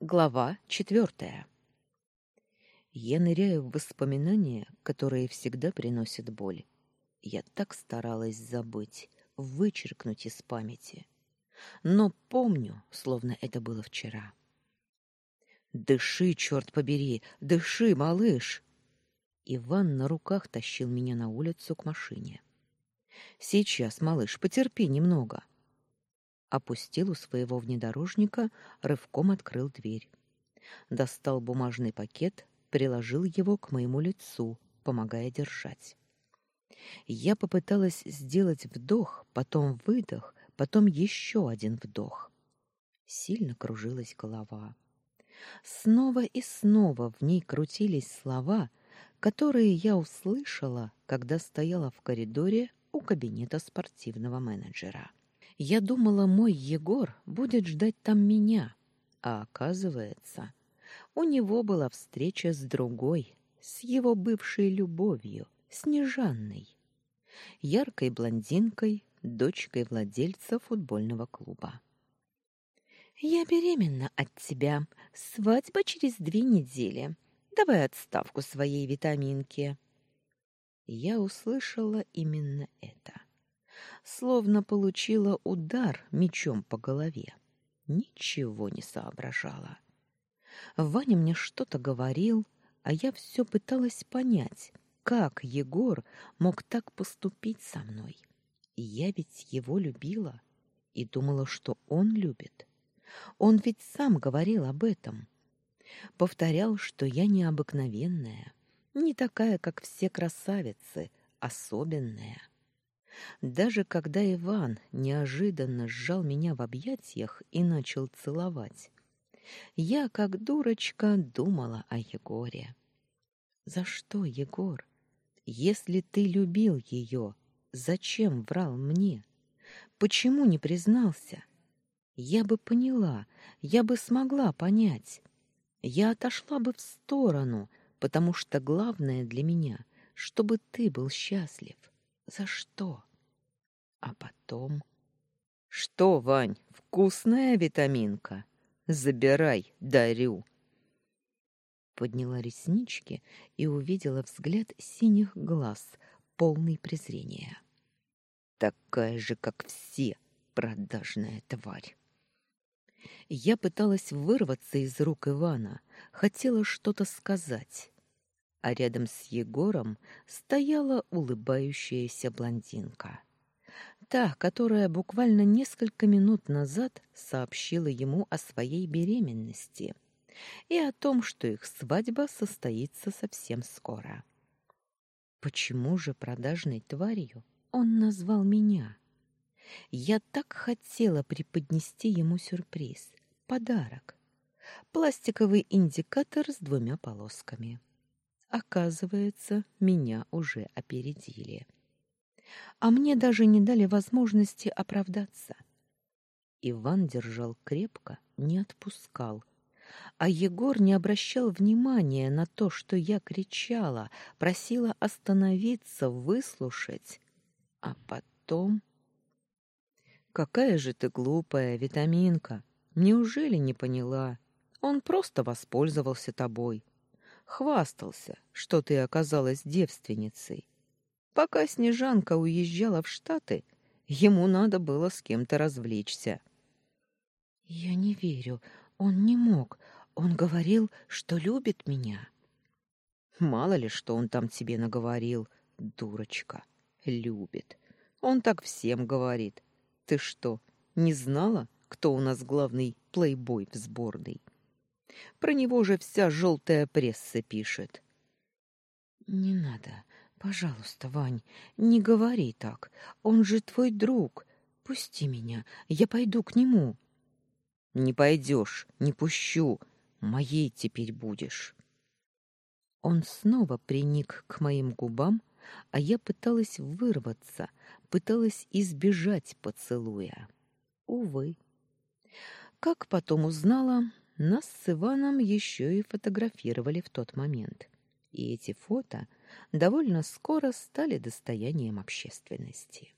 Глава четвертая. Я ныряю в воспоминания, которые всегда приносят боль. Я так старалась забыть, вычеркнуть из памяти. Но помню, словно это было вчера. «Дыши, черт побери! Дыши, малыш!» Иван на руках тащил меня на улицу к машине. «Сейчас, малыш, потерпи немного» опустил у своего внедорожника, рывком открыл дверь. Достал бумажный пакет, приложил его к моему лицу, помогая держать. Я попыталась сделать вдох, потом выдох, потом еще один вдох. Сильно кружилась голова. Снова и снова в ней крутились слова, которые я услышала, когда стояла в коридоре у кабинета спортивного менеджера. Я думала, мой Егор будет ждать там меня, а оказывается, у него была встреча с другой, с его бывшей любовью, Снежанной, яркой блондинкой, дочкой владельца футбольного клуба. «Я беременна от тебя. Свадьба через две недели. Давай отставку своей витаминки». Я услышала именно это словно получила удар мечом по голове. Ничего не соображала. Ваня мне что-то говорил, а я все пыталась понять, как Егор мог так поступить со мной. я ведь его любила и думала, что он любит. Он ведь сам говорил об этом. Повторял, что я необыкновенная, не такая, как все красавицы, особенная. Даже когда Иван неожиданно сжал меня в объятиях и начал целовать, я, как дурочка, думала о Егоре. За что, Егор? Если ты любил ее, зачем врал мне? Почему не признался? Я бы поняла, я бы смогла понять. Я отошла бы в сторону, потому что главное для меня, чтобы ты был счастлив. За что? А потом... Что, Вань, вкусная витаминка? Забирай, дарю. Подняла реснички и увидела взгляд синих глаз, полный презрения. Такая же, как все, продажная тварь. Я пыталась вырваться из рук Ивана, хотела что-то сказать. А рядом с Егором стояла улыбающаяся блондинка та, которая буквально несколько минут назад сообщила ему о своей беременности и о том, что их свадьба состоится совсем скоро. Почему же продажной тварью он назвал меня? Я так хотела преподнести ему сюрприз, подарок. Пластиковый индикатор с двумя полосками. Оказывается, меня уже опередили а мне даже не дали возможности оправдаться. Иван держал крепко, не отпускал, а Егор не обращал внимания на то, что я кричала, просила остановиться, выслушать. А потом... «Какая же ты глупая, витаминка! Неужели не поняла? Он просто воспользовался тобой. Хвастался, что ты оказалась девственницей. Пока Снежанка уезжала в Штаты, ему надо было с кем-то развлечься. Я не верю, он не мог. Он говорил, что любит меня. Мало ли, что он там тебе наговорил, дурочка. Любит. Он так всем говорит. Ты что, не знала, кто у нас главный плейбой в сборной? Про него же вся желтая пресса пишет. Не надо. Пожалуйста, Вань, не говори так. Он же твой друг. Пусти меня, я пойду к нему. Не пойдешь, не пущу. Моей теперь будешь. Он снова приник к моим губам, а я пыталась вырваться, пыталась избежать поцелуя. Увы. Как потом узнала, нас с Иваном еще и фотографировали в тот момент. И эти фото довольно скоро стали достоянием общественности.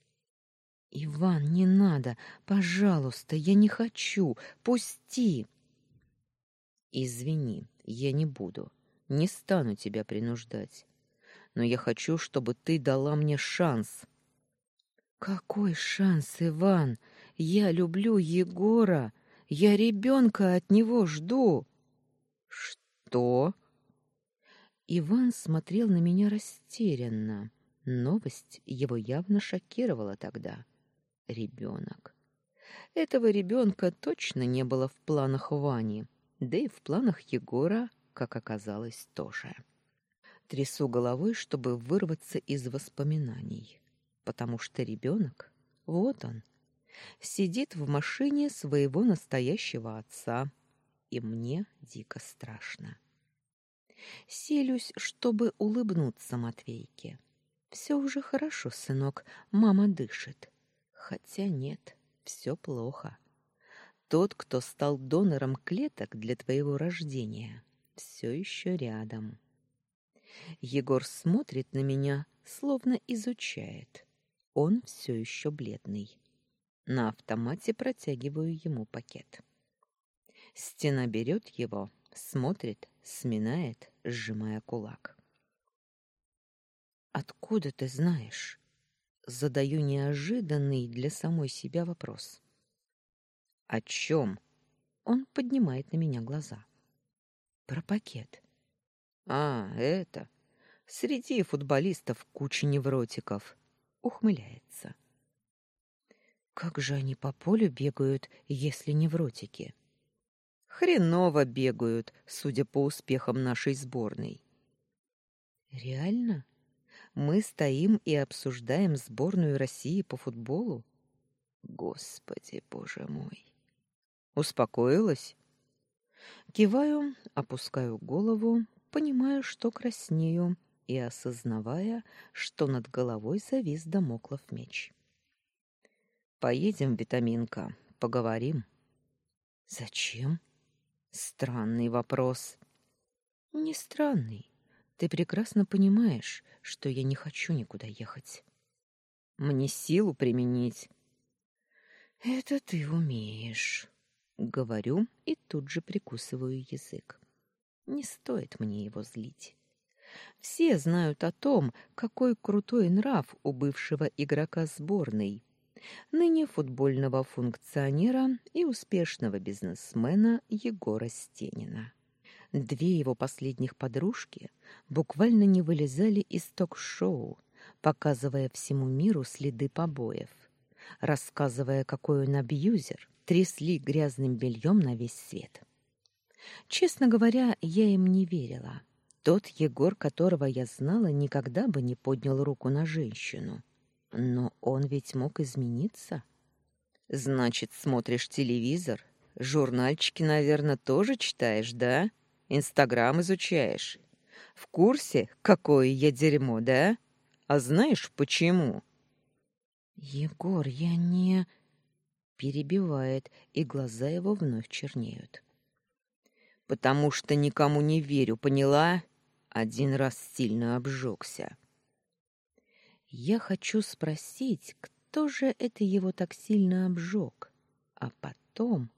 Иван, не надо, пожалуйста, я не хочу, пусти. Извини, я не буду. Не стану тебя принуждать. Но я хочу, чтобы ты дала мне шанс. Какой шанс, Иван? Я люблю Егора. Я ребенка от него жду. Что? Иван смотрел на меня растерянно. Новость его явно шокировала тогда. Ребенок. Этого ребенка точно не было в планах Вани, да и в планах Егора, как оказалось, тоже. Трясу головой, чтобы вырваться из воспоминаний, потому что ребенок, вот он, сидит в машине своего настоящего отца, и мне дико страшно. Селюсь, чтобы улыбнуться Матвейке. Все уже хорошо, сынок, мама дышит. Хотя нет, все плохо. Тот, кто стал донором клеток для твоего рождения, все еще рядом. Егор смотрит на меня, словно изучает. Он все еще бледный. На автомате протягиваю ему пакет. Стена берет его, смотрит, сминает, сжимая кулак. Откуда ты знаешь? Задаю неожиданный для самой себя вопрос. О чем? Он поднимает на меня глаза. Про пакет. А, это. Среди футболистов куча невротиков. Ухмыляется. Как же они по полю бегают, если невротики? Хреново бегают, судя по успехам нашей сборной. Реально? Мы стоим и обсуждаем сборную России по футболу? Господи, боже мой. Успокоилась? Киваю, опускаю голову, понимаю, что краснею, и осознавая, что над головой завис домоклов меч. Поедем, витаминка, поговорим. Зачем? Странный вопрос. Не странный. Ты прекрасно понимаешь, что я не хочу никуда ехать. Мне силу применить. Это ты умеешь, говорю и тут же прикусываю язык. Не стоит мне его злить. Все знают о том, какой крутой нрав у бывшего игрока сборной, ныне футбольного функционера и успешного бизнесмена Егора Стенина. Две его последних подружки буквально не вылезали из ток-шоу, показывая всему миру следы побоев, рассказывая, какой он абьюзер, трясли грязным бельем на весь свет. Честно говоря, я им не верила. Тот Егор, которого я знала, никогда бы не поднял руку на женщину. Но он ведь мог измениться. Значит, смотришь телевизор? Журнальчики, наверное, тоже читаешь, да? Инстаграм изучаешь. В курсе, какое я дерьмо, да? А знаешь, почему? Егор, я не... Перебивает, и глаза его вновь чернеют. Потому что никому не верю, поняла? Один раз сильно обжегся. Я хочу спросить, кто же это его так сильно обжег? А потом...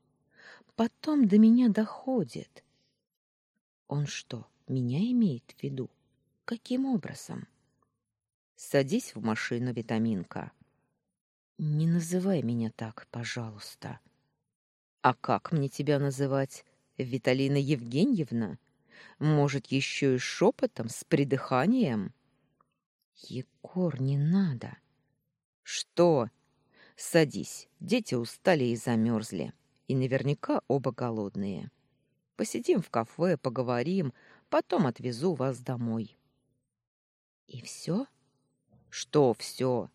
Потом до меня доходит. Он что, меня имеет в виду? Каким образом? Садись в машину, витаминка. Не называй меня так, пожалуйста. А как мне тебя называть? Виталина Евгеньевна? Может, еще и шепотом, с придыханием? Егор, не надо. Что? Садись. Дети устали и замерзли. И наверняка оба голодные. Посидим в кафе, поговорим, потом отвезу вас домой. И все? Что все?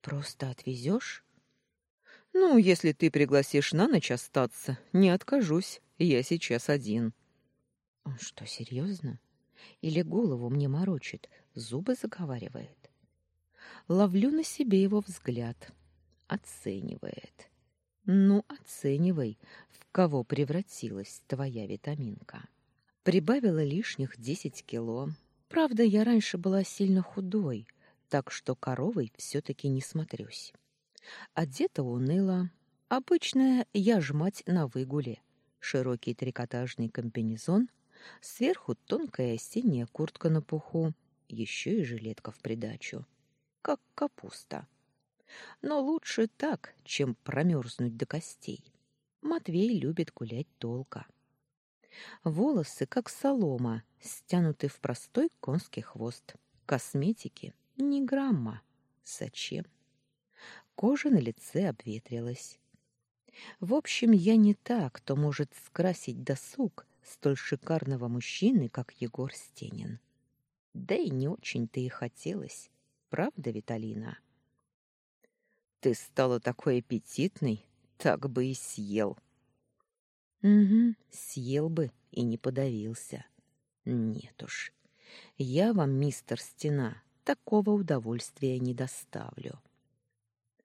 Просто отвезешь? Ну, если ты пригласишь на ночь остаться, не откажусь. Я сейчас один. Он что, серьезно? Или голову мне морочит, зубы заговаривает? Ловлю на себе его взгляд. Оценивает. Ну, оценивай, в кого превратилась твоя витаминка. Прибавила лишних десять кило. Правда, я раньше была сильно худой, так что коровой все-таки не смотрюсь. Одета уныло. Обычная я ж мать на выгуле. широкий трикотажный комбинезон, сверху тонкая осенняя куртка на пуху, еще и жилетка в придачу. Как капуста. Но лучше так, чем промерзнуть до костей. Матвей любит гулять долго. Волосы, как солома, стянуты в простой конский хвост. Косметики ни грамма. Зачем? Кожа на лице обветрилась. В общем, я не та, кто может скрасить досуг столь шикарного мужчины, как Егор Стенин. Да и не очень-то и хотелось. Правда, Виталина? Ты стала такой аппетитной, так бы и съел. Угу, съел бы и не подавился. Нет уж. Я вам, мистер Стена, такого удовольствия не доставлю.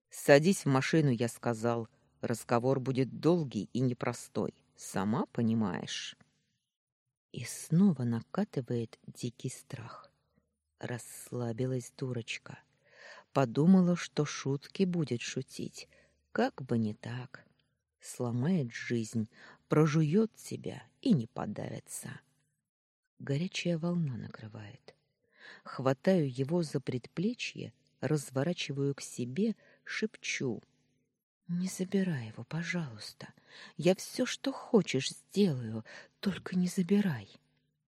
Садись в машину, я сказал. Разговор будет долгий и непростой. Сама понимаешь. И снова накатывает дикий страх. Расслабилась дурочка. Подумала, что шутки будет шутить. Как бы не так. Сломает жизнь, прожует себя и не подавится. Горячая волна накрывает. Хватаю его за предплечье, разворачиваю к себе, шепчу. «Не забирай его, пожалуйста. Я все, что хочешь, сделаю, только не забирай».